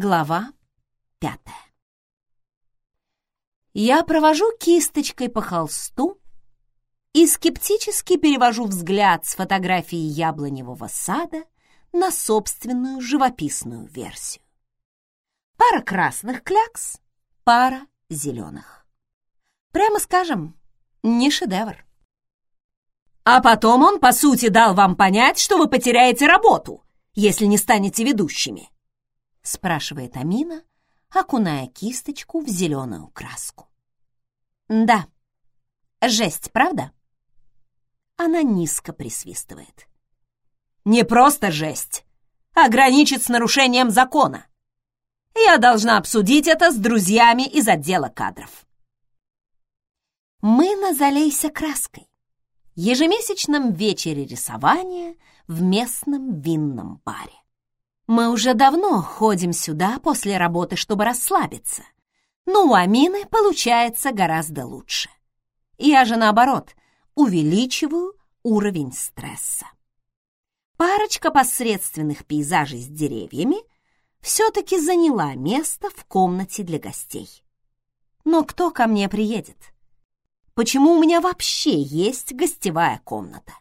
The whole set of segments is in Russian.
Глава пятая. Я провожу кисточкой по холсту и скептически перевожу взгляд с фотографии яблоневого сада на собственную живописную версию. Пара красных клякс, пара зеленых. Прямо скажем, не шедевр. А потом он, по сути, дал вам понять, что вы потеряете работу, если не станете ведущими спрашивает Амина, окуная кисточку в зеленую краску. Да, жесть, правда? Она низко присвистывает. Не просто жесть, а граничит с нарушением закона. Я должна обсудить это с друзьями из отдела кадров. Мы на «Залейся краской» ежемесячном вечере рисования в местном винном баре. Мы уже давно ходим сюда после работы, чтобы расслабиться. Но у Амины получается гораздо лучше. Я же, наоборот, увеличиваю уровень стресса. Парочка посредственных пейзажей с деревьями все-таки заняла место в комнате для гостей. Но кто ко мне приедет? Почему у меня вообще есть гостевая комната?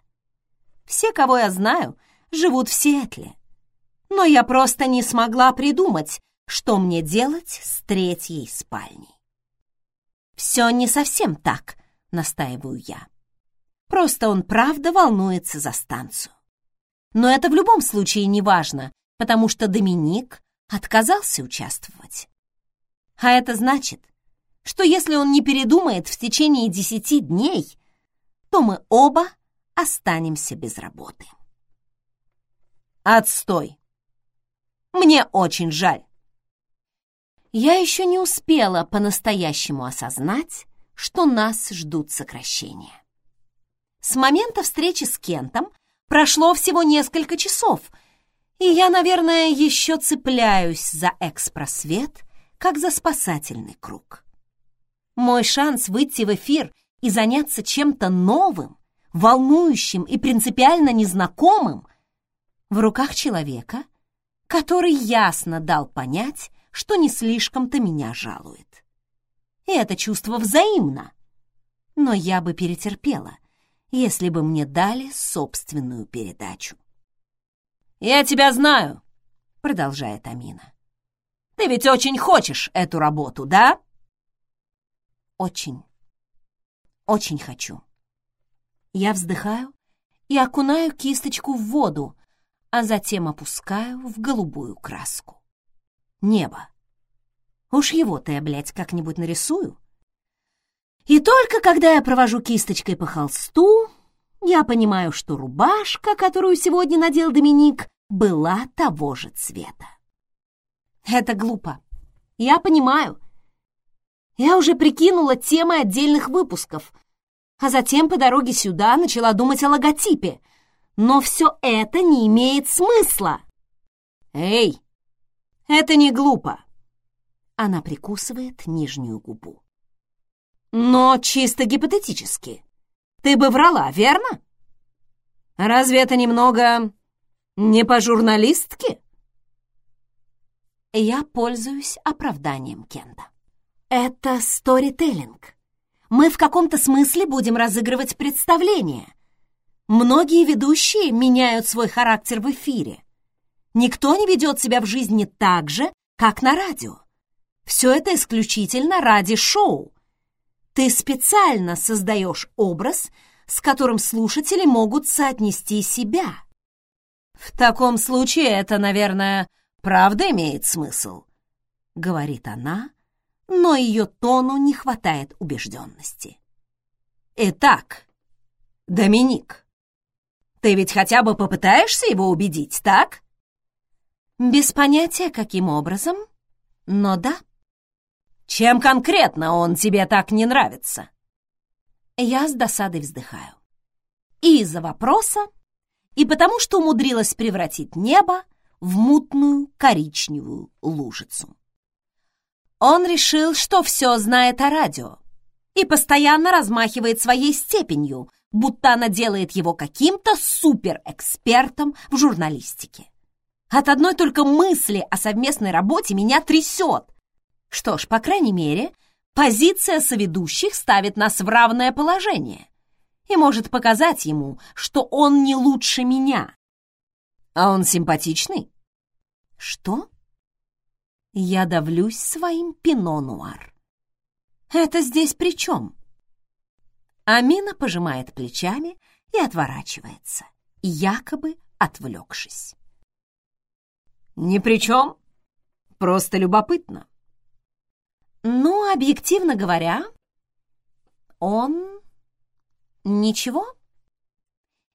Все, кого я знаю, живут в Сиэтле, но я просто не смогла придумать, что мне делать с третьей спальней. «Все не совсем так», — настаиваю я. «Просто он правда волнуется за станцию. Но это в любом случае не важно, потому что Доминик отказался участвовать. А это значит, что если он не передумает в течение десяти дней, то мы оба останемся без работы. Отстой! Мне очень жаль. Я еще не успела по-настоящему осознать, что нас ждут сокращения. С момента встречи с Кентом прошло всего несколько часов, и я, наверное, еще цепляюсь за экспросвет, как за спасательный круг. Мой шанс выйти в эфир и заняться чем-то новым, волнующим и принципиально незнакомым в руках человека — который ясно дал понять, что не слишком-то меня жалует. И это чувство взаимно. Но я бы перетерпела, если бы мне дали собственную передачу. «Я тебя знаю», — продолжает Амина. «Ты ведь очень хочешь эту работу, да?» «Очень, очень хочу». Я вздыхаю и окунаю кисточку в воду, а затем опускаю в голубую краску. Небо. Уж его-то я, блядь, как-нибудь нарисую. И только когда я провожу кисточкой по холсту, я понимаю, что рубашка, которую сегодня надел Доминик, была того же цвета. Это глупо. Я понимаю. Я уже прикинула темы отдельных выпусков, а затем по дороге сюда начала думать о логотипе — но все это не имеет смысла. Эй, это не глупо. Она прикусывает нижнюю губу. Но чисто гипотетически. Ты бы врала, верно? Разве это немного не по-журналистски? Я пользуюсь оправданием Кента. Это сторителлинг. Мы в каком-то смысле будем разыгрывать представление, Многие ведущие меняют свой характер в эфире. Никто не ведет себя в жизни так же, как на радио. Все это исключительно ради шоу. Ты специально создаешь образ, с которым слушатели могут соотнести себя. В таком случае это, наверное, правда имеет смысл, говорит она, но ее тону не хватает убежденности. Итак, Доминик, ты ведь хотя бы попытаешься его убедить, так? Без понятия, каким образом, но да. Чем конкретно он тебе так не нравится? Я с досадой вздыхаю. И из-за вопроса, и потому что умудрилась превратить небо в мутную коричневую лужицу. Он решил, что все знает о радио и постоянно размахивает своей степенью, будто она делает его каким-то суперэкспертом в журналистике. От одной только мысли о совместной работе меня трясет. Что ж, по крайней мере, позиция соведущих ставит нас в равное положение и может показать ему, что он не лучше меня. А он симпатичный? Что? Я давлюсь своим пино-нуар. Это здесь при чем? Амина пожимает плечами и отворачивается, якобы отвлекшись. «Ни при чем. Просто любопытно». «Ну, объективно говоря, он... ничего?»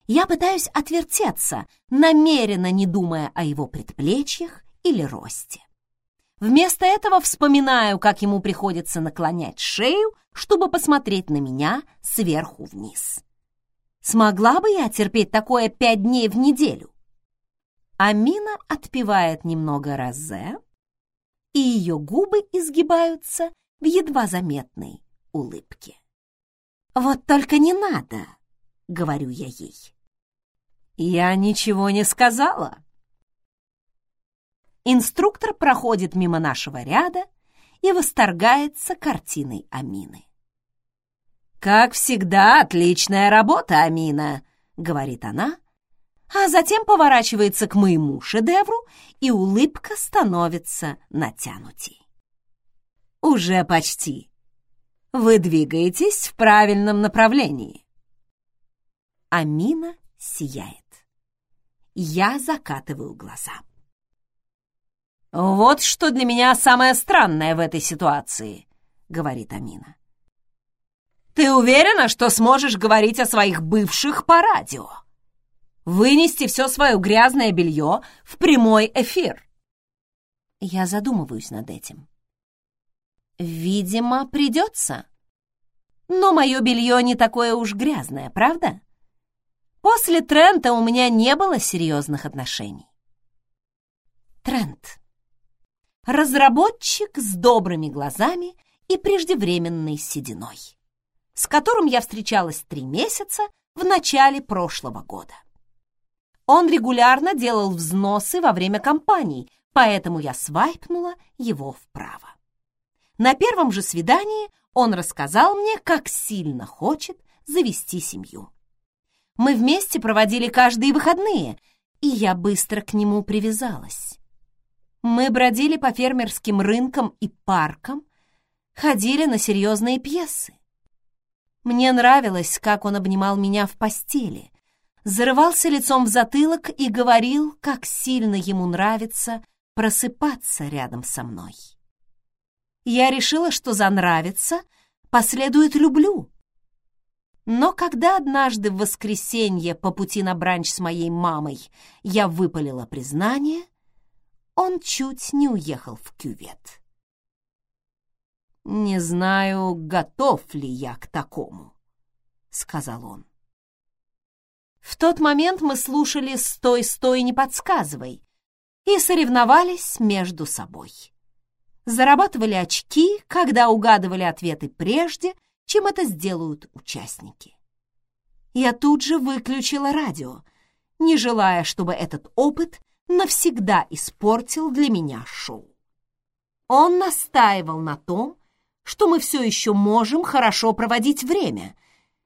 Я пытаюсь отвертеться, намеренно не думая о его предплечьях или росте. Вместо этого вспоминаю, как ему приходится наклонять шею, чтобы посмотреть на меня сверху вниз. Смогла бы я терпеть такое пять дней в неделю? Амина отпивает немного розе, и ее губы изгибаются в едва заметной улыбке. «Вот только не надо», — говорю я ей. «Я ничего не сказала». Инструктор проходит мимо нашего ряда и восторгается картиной Амины. «Как всегда, отличная работа, Амина», — говорит она, а затем поворачивается к моему шедевру, и улыбка становится натянутей. «Уже почти. Вы двигаетесь в правильном направлении». Амина сияет. Я закатываю глаза. «Вот что для меня самое странное в этой ситуации», — говорит Амина. «Ты уверена, что сможешь говорить о своих бывших по радио?» вынести все свое грязное белье в прямой эфир. Я задумываюсь над этим. Видимо, придется. Но мое белье не такое уж грязное, правда? После Трента у меня не было серьезных отношений. Трент. Разработчик с добрыми глазами и преждевременной сединой, с которым я встречалась три месяца в начале прошлого года. Он регулярно делал взносы во время кампаний, поэтому я свайпнула его вправо. На первом же свидании он рассказал мне, как сильно хочет завести семью. Мы вместе проводили каждые выходные, и я быстро к нему привязалась. Мы бродили по фермерским рынкам и паркам, ходили на серьезные пьесы. Мне нравилось, как он обнимал меня в постели, зарывался лицом в затылок и говорил, как сильно ему нравится просыпаться рядом со мной. Я решила, что за «нравится» последует «люблю». Но когда однажды в воскресенье по пути на бранч с моей мамой я выпалила признание, он чуть не уехал в кювет. «Не знаю, готов ли я к такому», — сказал он. В тот момент мы слушали «Стой, стой, не подсказывай» и соревновались между собой. Зарабатывали очки, когда угадывали ответы прежде, чем это сделают участники. Я тут же выключила радио, не желая, чтобы этот опыт навсегда испортил для меня шоу. Он настаивал на том, что мы все еще можем хорошо проводить время —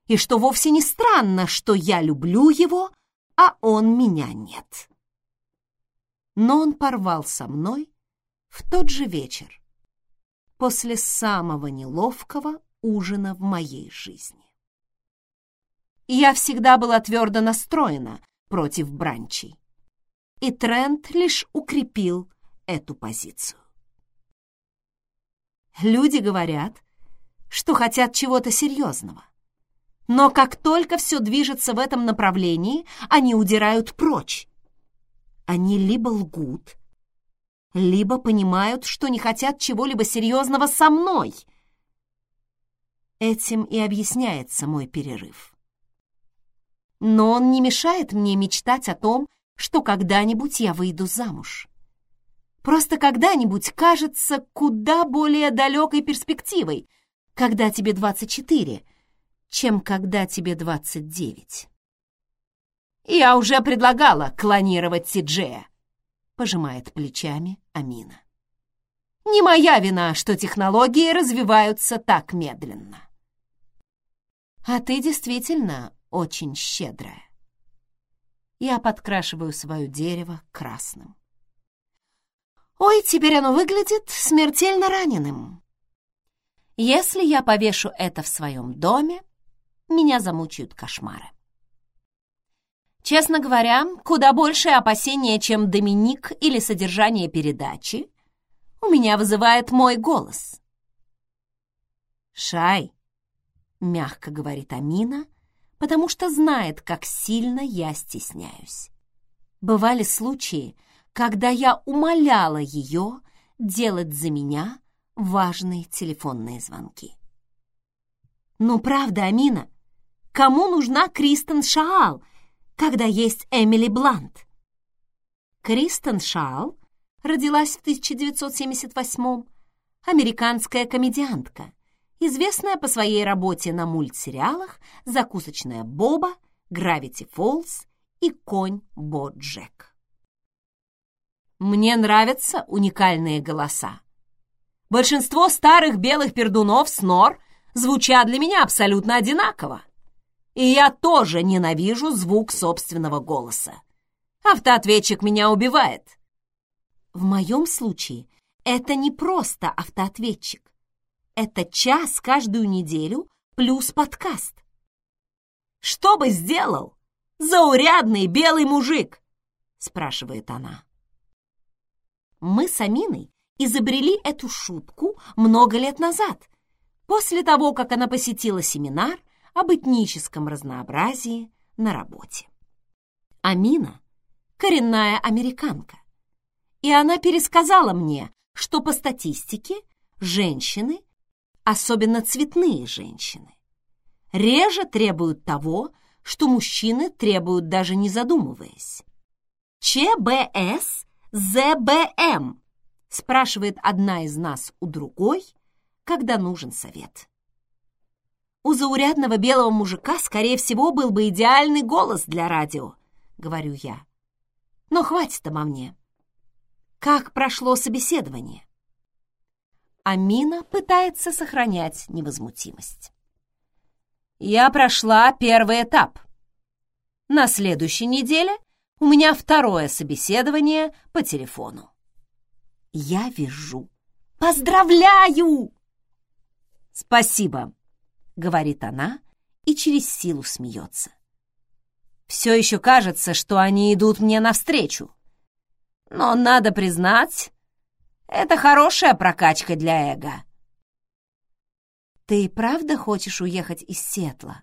и что вовсе не странно, что я люблю его, а он меня нет. Но он порвал со мной в тот же вечер, после самого неловкого ужина в моей жизни. Я всегда была твердо настроена против бранчей, и Трент лишь укрепил эту позицию. Люди говорят, что хотят чего-то серьезного — но как только все движется в этом направлении, они удирают прочь. Они либо лгут, либо понимают, что не хотят чего-либо серьезного со мной. Этим и объясняется мой перерыв. Но он не мешает мне мечтать о том, что когда-нибудь я выйду замуж. Просто когда-нибудь кажется куда более далекой перспективой, когда тебе 24, чем когда тебе 29. Я уже предлагала клонировать Сиджея. пожимает плечами Амина. Не моя вина, что технологии развиваются так медленно. А ты действительно очень щедрая. Я подкрашиваю свое дерево красным. Ой, теперь оно выглядит смертельно раненым. Если я повешу это в своем доме, меня замучают кошмары. Честно говоря, куда больше опасения, чем Доминик или содержание передачи, у меня вызывает мой голос. «Шай», — мягко говорит Амина, потому что знает, как сильно я стесняюсь. Бывали случаи, когда я умоляла ее делать за меня важные телефонные звонки. Ну, правда, Амина, кому нужна Кристен Шаал, когда есть Эмили Блант? Кристен Шаал родилась в 1978-м, американская комедиантка, известная по своей работе на мультсериалах «Закусочная Боба», «Гравити Фолз» и «Конь Боджек». Мне нравятся уникальные голоса. Большинство старых белых пердунов с нор звучат для меня абсолютно одинаково. И я тоже ненавижу звук собственного голоса. Автоответчик меня убивает. В моем случае это не просто автоответчик. Это час каждую неделю плюс подкаст. «Что бы сделал заурядный белый мужик?» — спрашивает она. Мы с Аминой изобрели эту шутку много лет назад, после того, как она посетила семинар об этническом разнообразии на работе. Амина — коренная американка, и она пересказала мне, что по статистике женщины, особенно цветные женщины, реже требуют того, что мужчины требуют даже не задумываясь. ЧБС ЗБМ?» — спрашивает одна из нас у другой, когда нужен совет. «У заурядного белого мужика, скорее всего, был бы идеальный голос для радио», — говорю я. «Но хватит обо мне. Как прошло собеседование?» Амина пытается сохранять невозмутимость. «Я прошла первый этап. На следующей неделе у меня второе собеседование по телефону. Я вижу. Поздравляю! Спасибо, говорит она и через силу смеется. Все еще кажется, что они идут мне навстречу. Но надо признать, это хорошая прокачка для эго. Ты правда хочешь уехать из Сетла?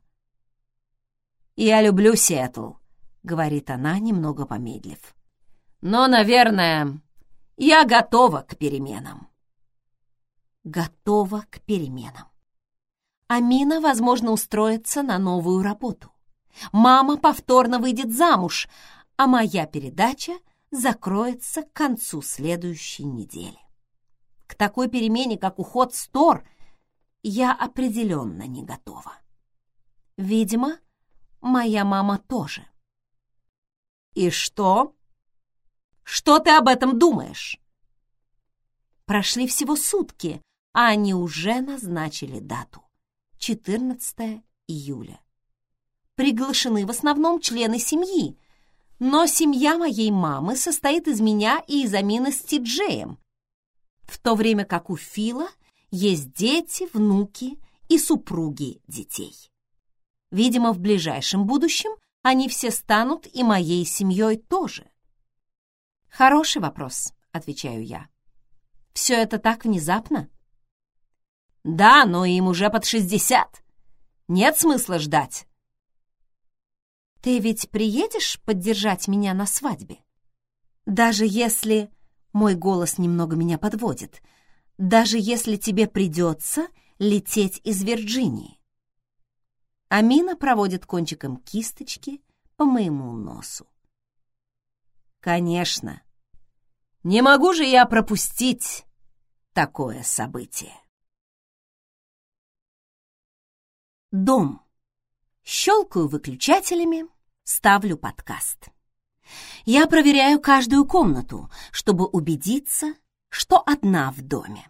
Я люблю Сиэтл, — говорит она, немного помедлив. «Но, наверное, я готова к переменам». Готова к переменам. Амина, возможно, устроится на новую работу. Мама повторно выйдет замуж, а моя передача закроется к концу следующей недели. К такой перемене, как уход с Тор, я определенно не готова. Видимо, моя мама тоже. «И что? Что ты об этом думаешь?» Прошли всего сутки, а они уже назначили дату — 14 июля. Приглашены в основном члены семьи, но семья моей мамы состоит из меня и из Амины с Ти-Джеем, в то время как у Фила есть дети, внуки и супруги детей. Видимо, в ближайшем будущем они все станут и моей семьей тоже? Хороший вопрос, отвечаю я. Все это так внезапно? Да, но им уже под шестьдесят. Нет смысла ждать. Ты ведь приедешь поддержать меня на свадьбе? Даже если... Мой голос немного меня подводит. Даже если тебе придется лететь из Вирджинии. Амина проводит кончиком кисточки по моему носу. Конечно. Не могу же я пропустить такое событие. Дом. Щелкаю выключателями, ставлю подкаст. Я проверяю каждую комнату, чтобы убедиться, что одна в доме.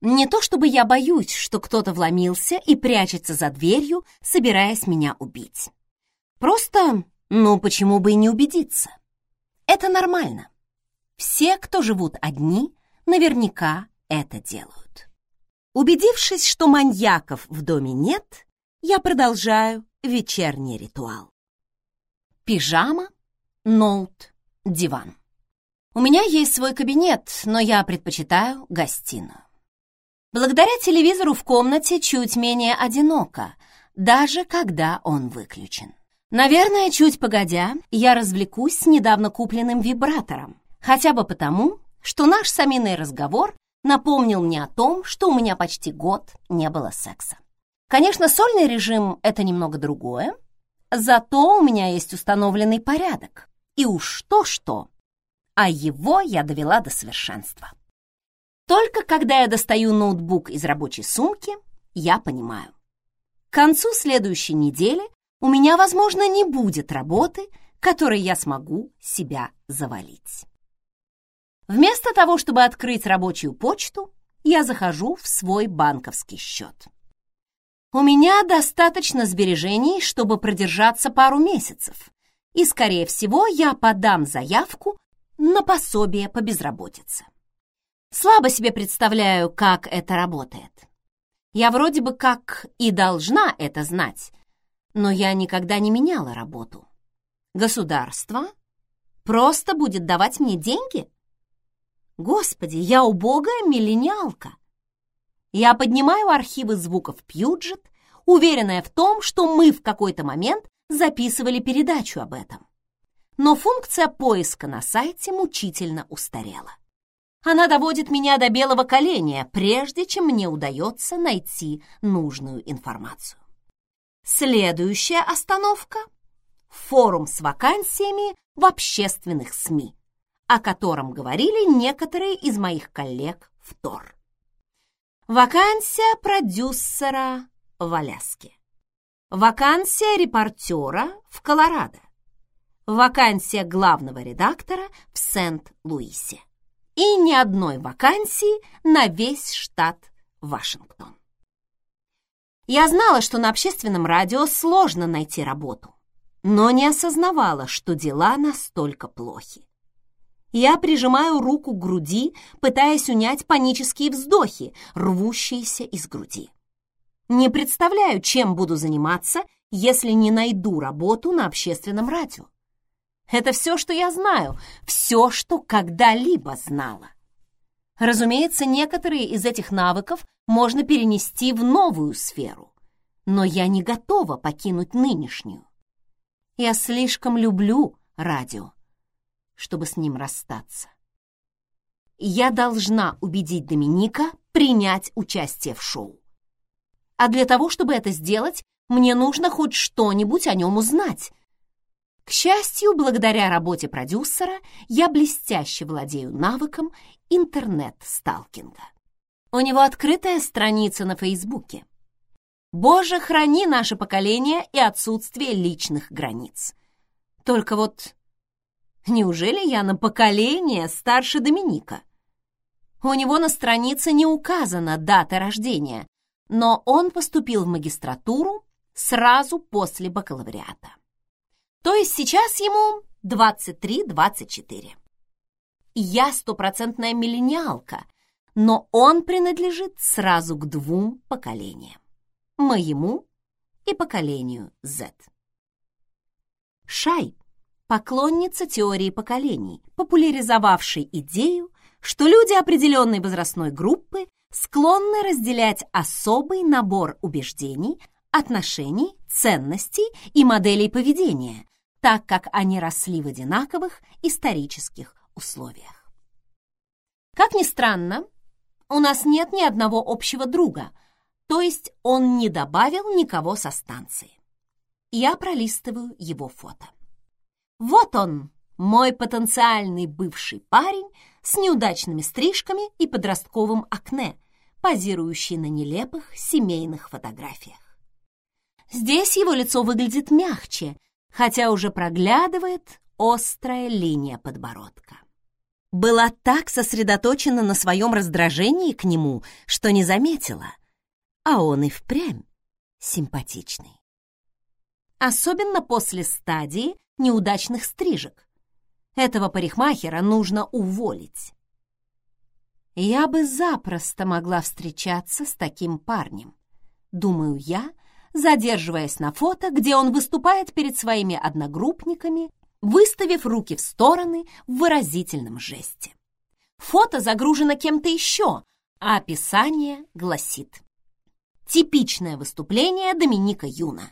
Не то чтобы я боюсь, что кто-то вломился и прячется за дверью, собираясь меня убить. Просто, ну почему бы и не убедиться? Это нормально. Все, кто живут одни, наверняка это делают. Убедившись, что маньяков в доме нет, я продолжаю вечерний ритуал. Пижама, ноут, диван. У меня есть свой кабинет, но я предпочитаю гостиную. Благодаря телевизору в комнате чуть менее одиноко, даже когда он выключен. Наверное, чуть погодя, я развлекусь с недавно купленным вибратором, хотя бы потому, что наш саминный разговор напомнил мне о том, что у меня почти год не было секса. Конечно, сольный режим — это немного другое, зато у меня есть установленный порядок. И уж то-что, а его я довела до совершенства. Только когда я достаю ноутбук из рабочей сумки, я понимаю. К концу следующей недели у меня, возможно, не будет работы, которой я смогу себя завалить. Вместо того, чтобы открыть рабочую почту, я захожу в свой банковский счет. У меня достаточно сбережений, чтобы продержаться пару месяцев, и, скорее всего, я подам заявку на пособие по безработице. Слабо себе представляю, как это работает. Я вроде бы как и должна это знать, но я никогда не меняла работу. Государство просто будет давать мне деньги? Господи, я убогая миллениалка. Я поднимаю архивы звуков Пьюджет, уверенная в том, что мы в какой-то момент записывали передачу об этом. Но функция поиска на сайте мучительно устарела. Она доводит меня до белого коленя, прежде чем мне удается найти нужную информацию. Следующая остановка — форум с вакансиями в общественных СМИ, о котором говорили некоторые из моих коллег в ТОР. Вакансия продюсера в Аляске. Вакансия репортера в Колорадо. Вакансия главного редактора в Сент-Луисе и ни одной вакансии на весь штат Вашингтон. Я знала, что на общественном радио сложно найти работу, но не осознавала, что дела настолько плохи. Я прижимаю руку к груди, пытаясь унять панические вздохи, рвущиеся из груди. Не представляю, чем буду заниматься, если не найду работу на общественном радио. Это все, что я знаю, все, что когда-либо знала. Разумеется, некоторые из этих навыков можно перенести в новую сферу, но я не готова покинуть нынешнюю. Я слишком люблю радио, чтобы с ним расстаться. Я должна убедить Доминика принять участие в шоу. А для того, чтобы это сделать, мне нужно хоть что-нибудь о нем узнать, к счастью, благодаря работе продюсера я блестяще владею навыком интернет-сталкинга. У него открытая страница на Фейсбуке. Боже, храни наше поколение и отсутствие личных границ. Только вот неужели я на поколение старше Доминика? У него на странице не указана дата рождения, но он поступил в магистратуру сразу после бакалавриата. То есть сейчас ему 23-24. Я стопроцентная миллениалка, но он принадлежит сразу к двум поколениям. Моему и поколению Z. Шай – поклонница теории поколений, популяризовавшей идею, что люди определенной возрастной группы склонны разделять особый набор убеждений, отношений, ценностей и моделей поведения, так как они росли в одинаковых исторических условиях. Как ни странно, у нас нет ни одного общего друга, то есть он не добавил никого со станции. Я пролистываю его фото. Вот он, мой потенциальный бывший парень с неудачными стрижками и подростковым акне, позирующий на нелепых семейных фотографиях. Здесь его лицо выглядит мягче, хотя уже проглядывает острая линия подбородка. Была так сосредоточена на своем раздражении к нему, что не заметила, а он и впрямь симпатичный. Особенно после стадии неудачных стрижек. Этого парикмахера нужно уволить. Я бы запросто могла встречаться с таким парнем, думаю я, задерживаясь на фото, где он выступает перед своими одногруппниками, выставив руки в стороны в выразительном жесте. Фото загружено кем-то еще, а описание гласит «Типичное выступление Доминика Юна».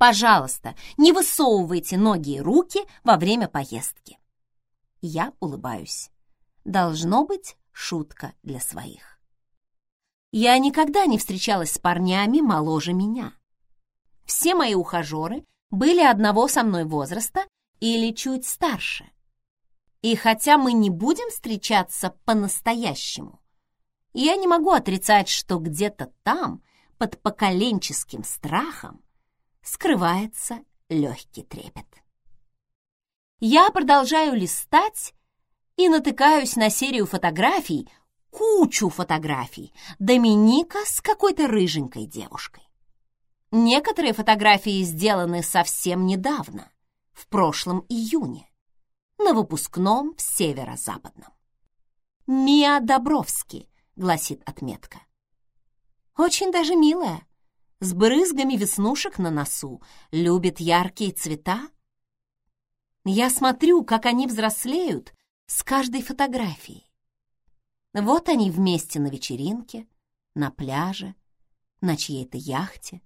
Пожалуйста, не высовывайте ноги и руки во время поездки. Я улыбаюсь. Должно быть, шутка для своих. Я никогда не встречалась с парнями моложе меня. Все мои ухажеры были одного со мной возраста или чуть старше. И хотя мы не будем встречаться по-настоящему, я не могу отрицать, что где-то там, под поколенческим страхом, скрывается легкий трепет. Я продолжаю листать и натыкаюсь на серию фотографий, кучу фотографий Доминика с какой-то рыженькой девушкой. Некоторые фотографии сделаны совсем недавно, в прошлом июне, на выпускном в северо-западном. «Миа Добровски», — гласит отметка. Очень даже милая, с брызгами веснушек на носу, любит яркие цвета. Я смотрю, как они взрослеют с каждой фотографией. Вот они вместе на вечеринке, на пляже, на чьей-то яхте.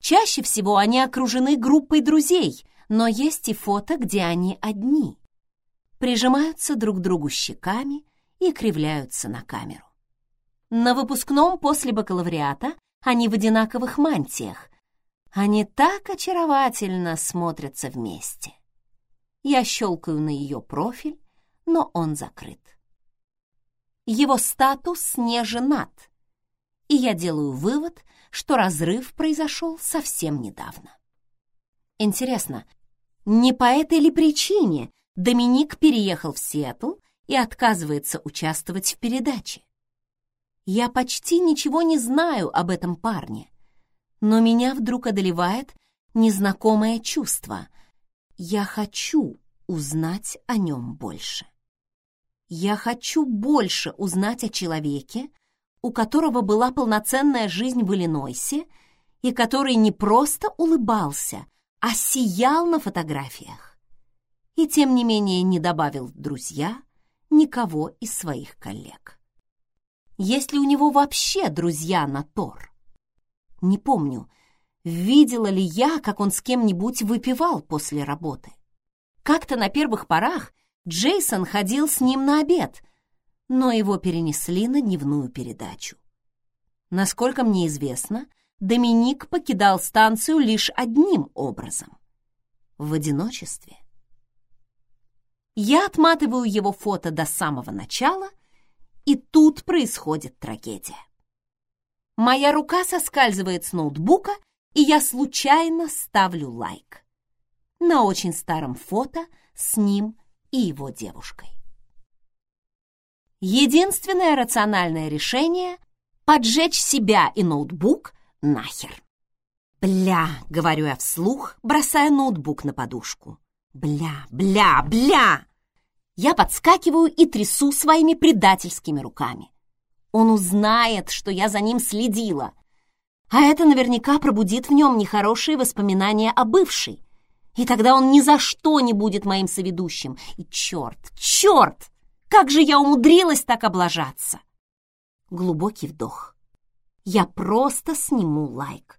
Чаще всего они окружены группой друзей, но есть и фото, где они одни. Прижимаются друг к другу щеками и кривляются на камеру. На выпускном после бакалавриата они в одинаковых мантиях. Они так очаровательно смотрятся вместе. Я щелкаю на ее профиль, но он закрыт. Его статус не женат, и я делаю вывод, что разрыв произошел совсем недавно. Интересно, не по этой ли причине Доминик переехал в Сиэтл и отказывается участвовать в передаче? Я почти ничего не знаю об этом парне, но меня вдруг одолевает незнакомое чувство. Я хочу узнать о нем больше. Я хочу больше узнать о человеке, у которого была полноценная жизнь в Иллинойсе и который не просто улыбался, а сиял на фотографиях. И тем не менее не добавил в друзья никого из своих коллег. Есть ли у него вообще друзья на Тор? Не помню, видела ли я, как он с кем-нибудь выпивал после работы. Как-то на первых порах Джейсон ходил с ним на обед, но его перенесли на дневную передачу. Насколько мне известно, Доминик покидал станцию лишь одним образом — в одиночестве. Я отматываю его фото до самого начала, и тут происходит трагедия. Моя рука соскальзывает с ноутбука, и я случайно ставлю лайк. На очень старом фото с ним и его девушкой. Единственное рациональное решение — поджечь себя и ноутбук нахер. «Бля!» — говорю я вслух, бросая ноутбук на подушку. «Бля, бля, бля!» Я подскакиваю и трясу своими предательскими руками. Он узнает, что я за ним следила. А это наверняка пробудит в нем нехорошие воспоминания о бывшей. И тогда он ни за что не будет моим соведущим. И черт, черт! Как же я умудрилась так облажаться! Глубокий вдох. Я просто сниму лайк.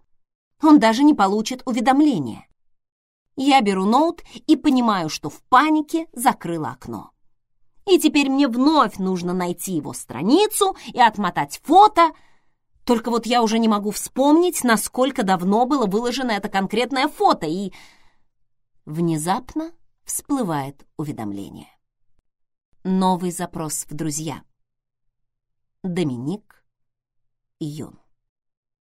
Он даже не получит уведомления. Я беру ноут и понимаю, что в панике закрыла окно. И теперь мне вновь нужно найти его страницу и отмотать фото. Только вот я уже не могу вспомнить, насколько давно было выложено это конкретное фото, и Внезапно всплывает уведомление. Новый запрос в друзья. Доминик Юн.